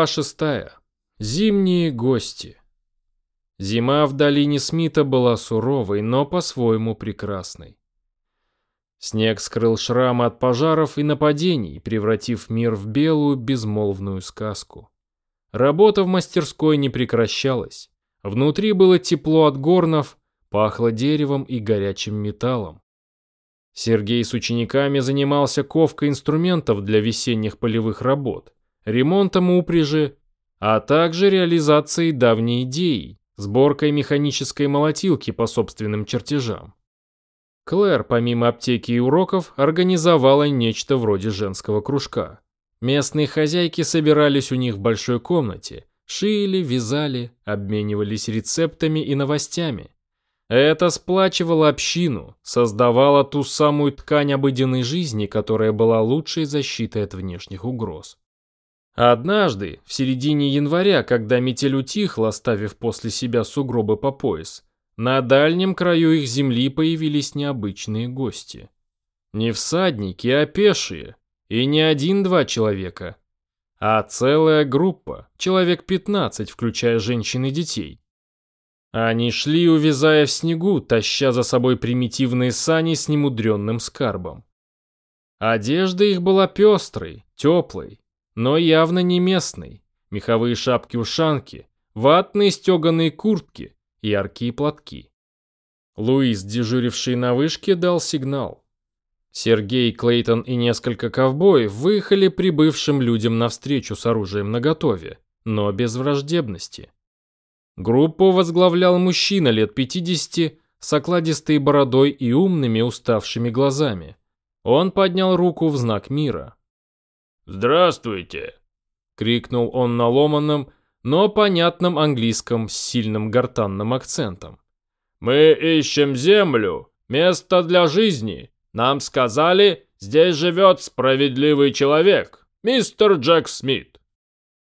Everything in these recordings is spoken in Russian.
Глава шестая. Зимние гости. Зима в долине Смита была суровой, но по-своему прекрасной. Снег скрыл шрамы от пожаров и нападений, превратив мир в белую безмолвную сказку. Работа в мастерской не прекращалась. Внутри было тепло от горнов, пахло деревом и горячим металлом. Сергей с учениками занимался ковкой инструментов для весенних полевых работ, ремонтом упряжи, а также реализацией давней идеи сборкой механической молотилки по собственным чертежам. Клэр, помимо аптеки и уроков, организовала нечто вроде женского кружка. Местные хозяйки собирались у них в большой комнате, шили, вязали, обменивались рецептами и новостями. Это сплачивало общину, создавало ту самую ткань обыденной жизни, которая была лучшей защитой от внешних угроз. Однажды, в середине января, когда метель утихла, оставив после себя сугробы по пояс, на дальнем краю их земли появились необычные гости. Не всадники, а пешие, и не один-два человека, а целая группа, человек 15, включая женщин и детей. Они шли, увязая в снегу, таща за собой примитивные сани с немудренным скарбом. Одежда их была пестрой, теплой, но явно не местный. Меховые шапки-ушанки, ватные стеганые куртки, яркие платки. Луис, дежуривший на вышке, дал сигнал. Сергей, Клейтон и несколько ковбоев выехали прибывшим людям навстречу с оружием наготове, но без враждебности. Группу возглавлял мужчина лет 50 с окладистой бородой и умными уставшими глазами. Он поднял руку в знак мира. «Здравствуйте!» — крикнул он на ломаном, но понятном английском с сильным гортанным акцентом. «Мы ищем землю, место для жизни. Нам сказали, здесь живет справедливый человек, мистер Джек Смит».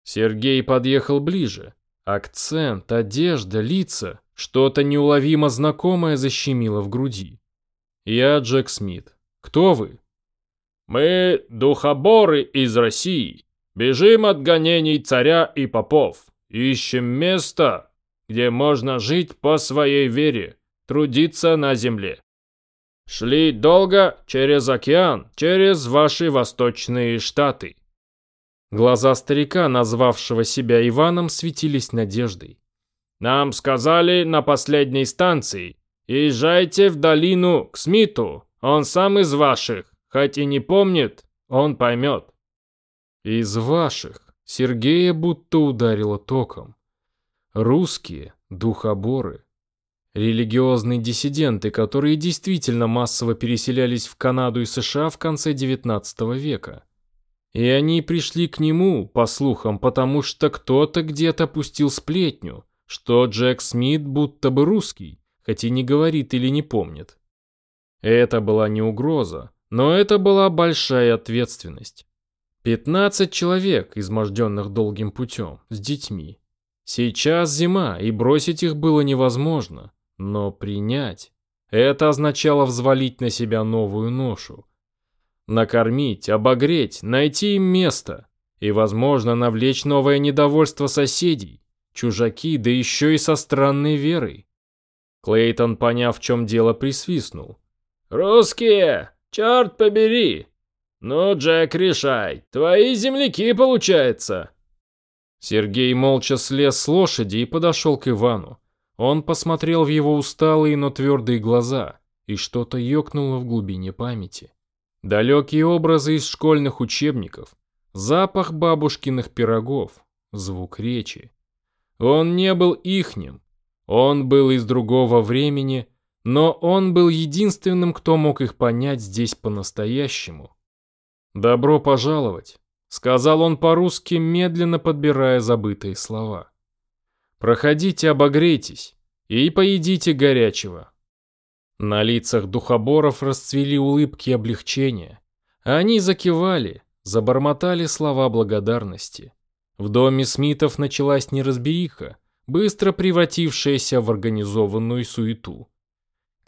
Сергей подъехал ближе. Акцент, одежда, лица, что-то неуловимо знакомое защемило в груди. «Я Джек Смит. Кто вы?» Мы духоборы из России. Бежим от гонений царя и попов. Ищем место, где можно жить по своей вере, трудиться на земле. Шли долго через океан, через ваши восточные штаты. Глаза старика, назвавшего себя Иваном, светились надеждой. Нам сказали на последней станции, езжайте в долину к Смиту, он сам из ваших. Хоть и не помнит, он поймет. Из ваших Сергея будто ударило током. Русские, духоборы, религиозные диссиденты, которые действительно массово переселялись в Канаду и США в конце XIX века. И они пришли к нему, по слухам, потому что кто-то где-то пустил сплетню, что Джек Смит будто бы русский, хоть и не говорит или не помнит. Это была не угроза, но это была большая ответственность. 15 человек, изможденных долгим путем, с детьми. Сейчас зима, и бросить их было невозможно. Но принять... Это означало взвалить на себя новую ношу. Накормить, обогреть, найти им место. И, возможно, навлечь новое недовольство соседей. Чужаки, да еще и со странной верой. Клейтон, поняв, в чем дело, присвистнул. «Русские! Черт побери! Ну, Джек, решай. Твои земляки, получается. Сергей молча слез с лошади и подошел к Ивану. Он посмотрел в его усталые, но твердые глаза, и что-то ёкнуло в глубине памяти. Далекие образы из школьных учебников, запах бабушкиных пирогов, звук речи. Он не был ихним, он был из другого времени, но он был единственным, кто мог их понять здесь по-настоящему. «Добро пожаловать», — сказал он по-русски, медленно подбирая забытые слова. «Проходите, обогрейтесь и поедите горячего». На лицах духоборов расцвели улыбки облегчения. Они закивали, забормотали слова благодарности. В доме Смитов началась неразбериха, быстро превратившаяся в организованную суету.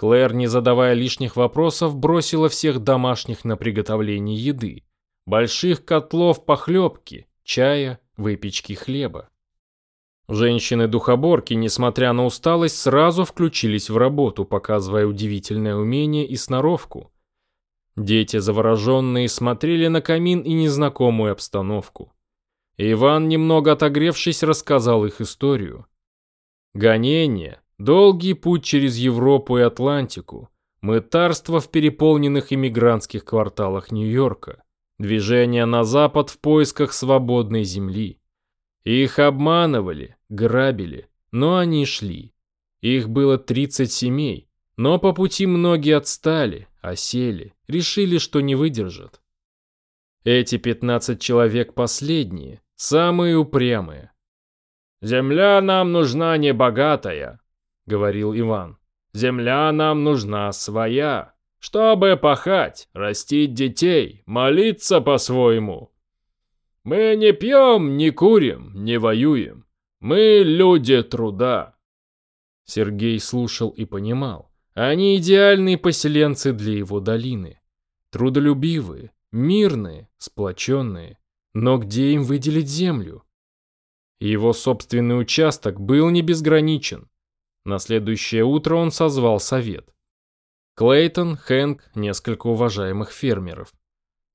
Клэр, не задавая лишних вопросов, бросила всех домашних на приготовление еды. Больших котлов похлебки, чая, выпечки хлеба. Женщины-духоборки, несмотря на усталость, сразу включились в работу, показывая удивительное умение и сноровку. Дети, завороженные, смотрели на камин и незнакомую обстановку. Иван, немного отогревшись, рассказал их историю. Гонение, долгий путь через Европу и Атлантику, мытарство в переполненных иммигрантских кварталах Нью-Йорка, движение на запад в поисках свободной земли. Их обманывали, грабили, но они шли. Их было 30 семей, но по пути многие отстали, осели, решили, что не выдержат. Эти 15 человек последние, самые упрямые. «Земля нам нужна не богатая», — говорил Иван. «Земля нам нужна своя, чтобы пахать, растить детей, молиться по-своему. Мы не пьем, не курим, не воюем. Мы люди труда». Сергей слушал и понимал. Они идеальные поселенцы для его долины. Трудолюбивые, мирные, сплоченные. Но где им выделить землю? Его собственный участок был не безграничен. На следующее утро он созвал совет. Клейтон, Хэнк, несколько уважаемых фермеров.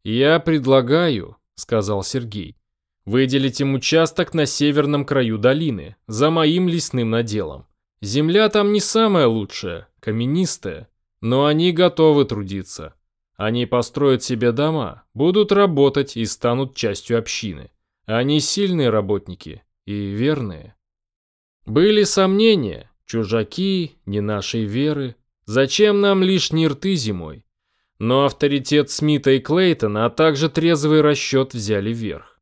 «Я предлагаю», — сказал Сергей, — «выделить им участок на северном краю долины, за моим лесным наделом. Земля там не самая лучшая, каменистая, но они готовы трудиться. Они построят себе дома, будут работать и станут частью общины. Они сильные работники и верные. Были сомнения, чужаки, не нашей веры. Зачем нам лишние рты зимой? Но авторитет Смита и Клейтона, а также трезвый расчет взяли верх.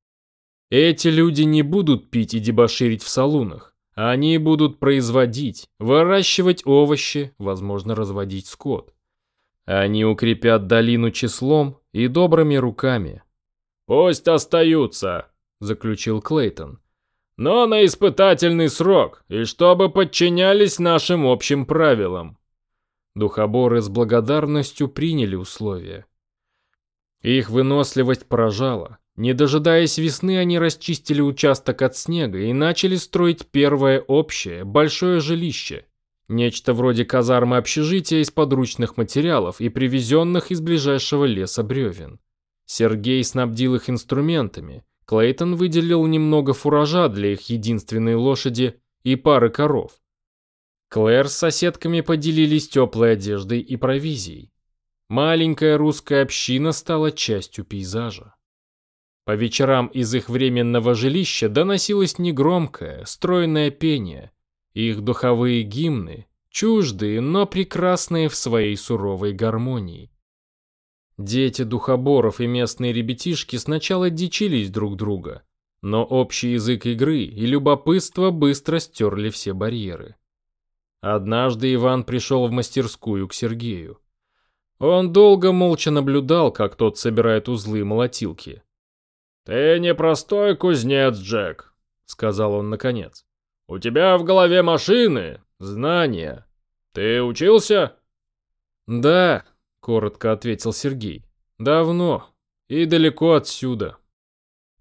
Эти люди не будут пить и дебоширить в салунах. Они будут производить, выращивать овощи, возможно, разводить скот. Они укрепят долину числом и добрыми руками. «Пусть остаются», — заключил Клейтон. «Но на испытательный срок, и чтобы подчинялись нашим общим правилам». Духоборы с благодарностью приняли условия. Их выносливость поражала. Не дожидаясь весны, они расчистили участок от снега и начали строить первое общее, большое жилище, Нечто вроде казармы общежития из подручных материалов и привезенных из ближайшего леса бревен. Сергей снабдил их инструментами. Клейтон выделил немного фуража для их единственной лошади и пары коров. Клэр с соседками поделились теплой одеждой и провизией. Маленькая русская община стала частью пейзажа. По вечерам из их временного жилища доносилось негромкое, стройное пение, их духовые гимны, чуждые, но прекрасные в своей суровой гармонии. Дети духоборов и местные ребятишки сначала дичились друг друга, но общий язык игры и любопытство быстро стерли все барьеры. Однажды Иван пришел в мастерскую к Сергею. Он долго молча наблюдал, как тот собирает узлы молотилки. «Ты не простой кузнец, Джек», — сказал он наконец. У тебя в голове машины, знания. Ты учился? Да, коротко ответил Сергей. Давно и далеко отсюда.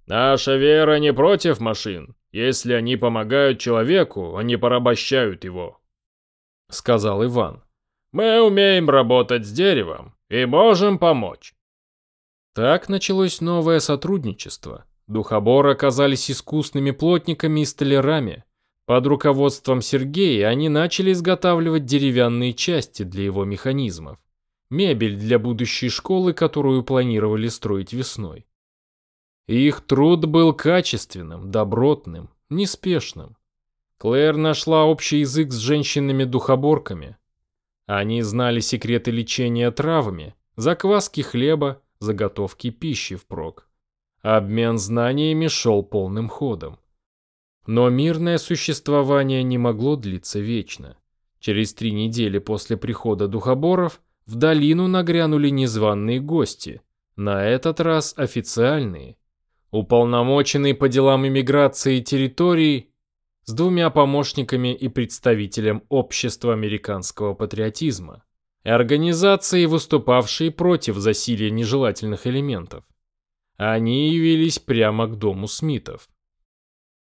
Наша вера не против машин. Если они помогают человеку, они порабощают его, сказал Иван. Мы умеем работать с деревом и можем помочь. Так началось новое сотрудничество. Духоборы оказались искусными плотниками и столярами, под руководством Сергея они начали изготавливать деревянные части для его механизмов, мебель для будущей школы, которую планировали строить весной. Их труд был качественным, добротным, неспешным. Клэр нашла общий язык с женщинами-духоборками. Они знали секреты лечения травами, закваски хлеба, заготовки пищи впрок. Обмен знаниями шел полным ходом. Но мирное существование не могло длиться вечно. Через три недели после прихода духоборов в долину нагрянули незваные гости, на этот раз официальные. Уполномоченный по делам иммиграции территории с двумя помощниками и представителем Общества американского патриотизма, и организации, выступавшие против засилия нежелательных элементов. Они явились прямо к дому Смитов.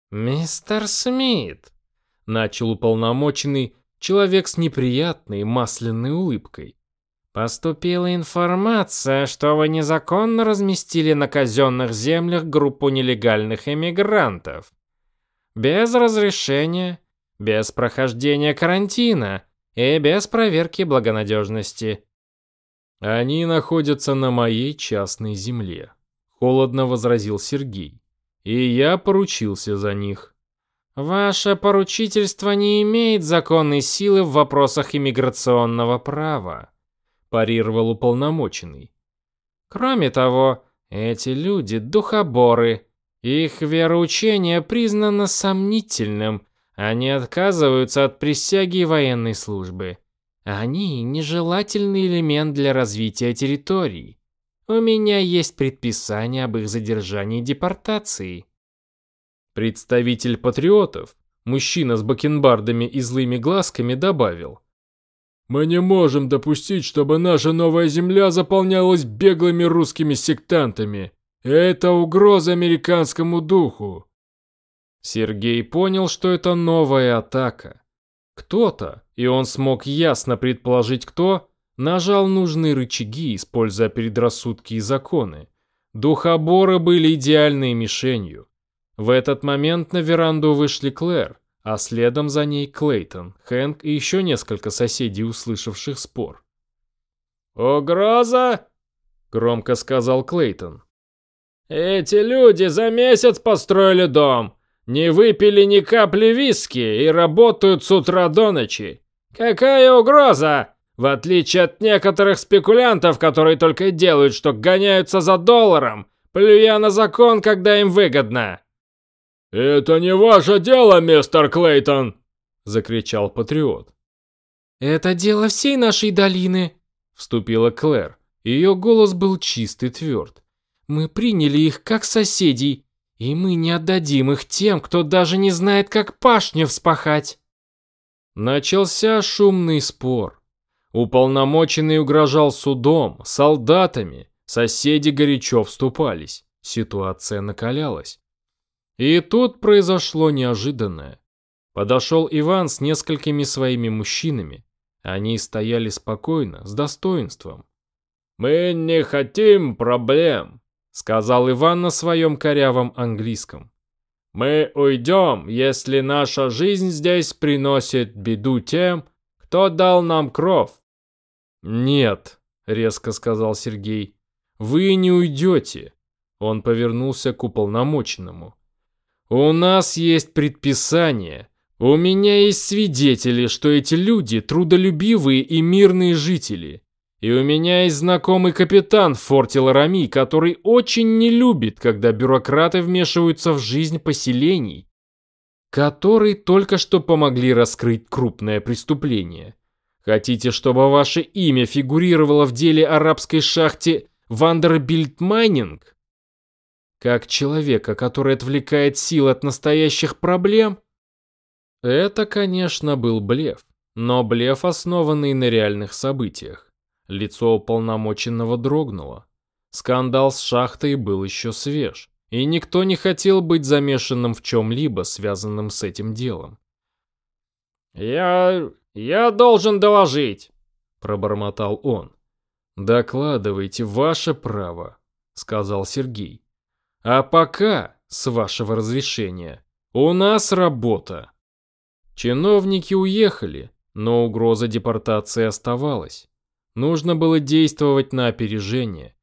«Мистер Смит», — начал уполномоченный человек с неприятной масляной улыбкой. «Поступила информация, что вы незаконно разместили на казенных землях группу нелегальных эмигрантов. Без разрешения, без прохождения карантина и без проверки благонадежности. Они находятся на моей частной земле, холодно возразил Сергей. И я поручился за них. Ваше поручительство не имеет законной силы в вопросах иммиграционного права, парировал уполномоченный. Кроме того, эти люди духоборы. Их вероучение признано сомнительным. Они отказываются от присяги военной службы. Они нежелательный элемент для развития территорий. У меня есть предписание об их задержании и депортации. Представитель патриотов, мужчина с бакенбардами и злыми глазками, добавил. «Мы не можем допустить, чтобы наша новая земля заполнялась беглыми русскими сектантами. Это угроза американскому духу». Сергей понял, что это новая атака. Кто-то, и он смог ясно предположить кто, нажал нужные рычаги, используя предрассудки и законы. Духоборы были идеальной мишенью. В этот момент на веранду вышли Клэр, а следом за ней Клейтон, Хэнк и еще несколько соседей, услышавших спор. «Угроза?» – громко сказал Клейтон. «Эти люди за месяц построили дом, не выпили ни капли виски и работают с утра до ночи. Какая угроза? В отличие от некоторых спекулянтов, которые только делают, что гоняются за долларом, плюя на закон, когда им выгодно. «Это не ваше дело, мистер Клейтон!» – закричал патриот. «Это дело всей нашей долины», – вступила Клэр. Ее голос был чист и тверд. «Мы приняли их как соседей, и мы не отдадим их тем, кто даже не знает, как пашню вспахать». Начался шумный спор. Уполномоченный угрожал судом, солдатами, соседи горячо вступались. Ситуация накалялась. И тут произошло неожиданное. Подошел Иван с несколькими своими мужчинами. Они стояли спокойно, с достоинством. «Мы не хотим проблем», — сказал Иван на своем корявом английском. «Мы уйдем, если наша жизнь здесь приносит беду тем, кто дал нам кровь». «Нет», — резко сказал Сергей, — «вы не уйдете». Он повернулся к уполномоченному. У нас есть предписание. У меня есть свидетели, что эти люди трудолюбивые и мирные жители. И у меня есть знакомый капитан в форте который очень не любит, когда бюрократы вмешиваются в жизнь поселений, которые только что помогли раскрыть крупное преступление. Хотите, чтобы ваше имя фигурировало в деле о рабской шахте Вандербильд Майнинг? Как человека, который отвлекает силы от настоящих проблем? Это, конечно, был блеф, но блеф, основанный на реальных событиях. Лицо уполномоченного дрогнуло. Скандал с шахтой был еще свеж, и никто не хотел быть замешанным в чем-либо, связанном с этим делом. «Я... я должен доложить», — пробормотал он. «Докладывайте, ваше право», — сказал Сергей. А пока, с вашего разрешения, у нас работа. Чиновники уехали, но угроза депортации оставалась. Нужно было действовать на опережение.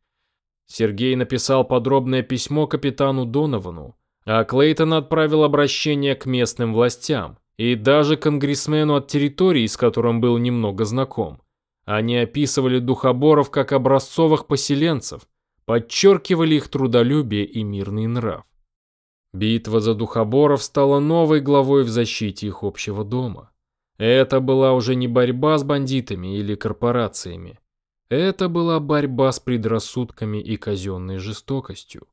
Сергей написал подробное письмо капитану Доновану, а Клейтон отправил обращение к местным властям и даже конгрессмену от территории, с которым был немного знаком. Они описывали духоборов как образцовых поселенцев, подчеркивали их трудолюбие и мирный нрав. Битва за духоборов стала новой главой в защите их общего дома. Это была уже не борьба с бандитами или корпорациями. Это была борьба с предрассудками и казенной жестокостью.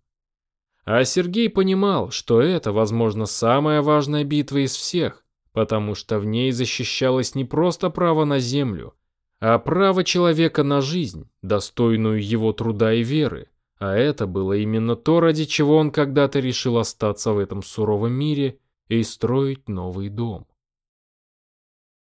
А Сергей понимал, что это, возможно, самая важная битва из всех, потому что в ней защищалось не просто право на землю, а право человека на жизнь, достойную его труда и веры. А это было именно то, ради чего он когда-то решил остаться в этом суровом мире и строить новый дом.